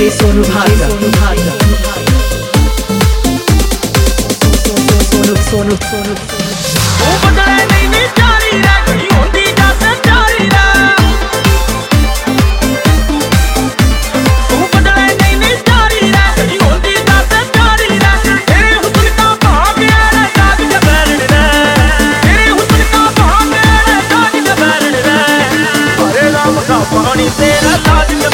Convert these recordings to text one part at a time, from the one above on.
DJ Sonu भाई सोनू भाई सोनू। सोनू सोनू पानी तेरा ताज में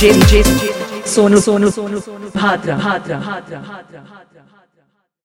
डीजे सोनू सोनू सोनू भाद्रा भाद्रा भाद्रा भाद्रा भाद्रा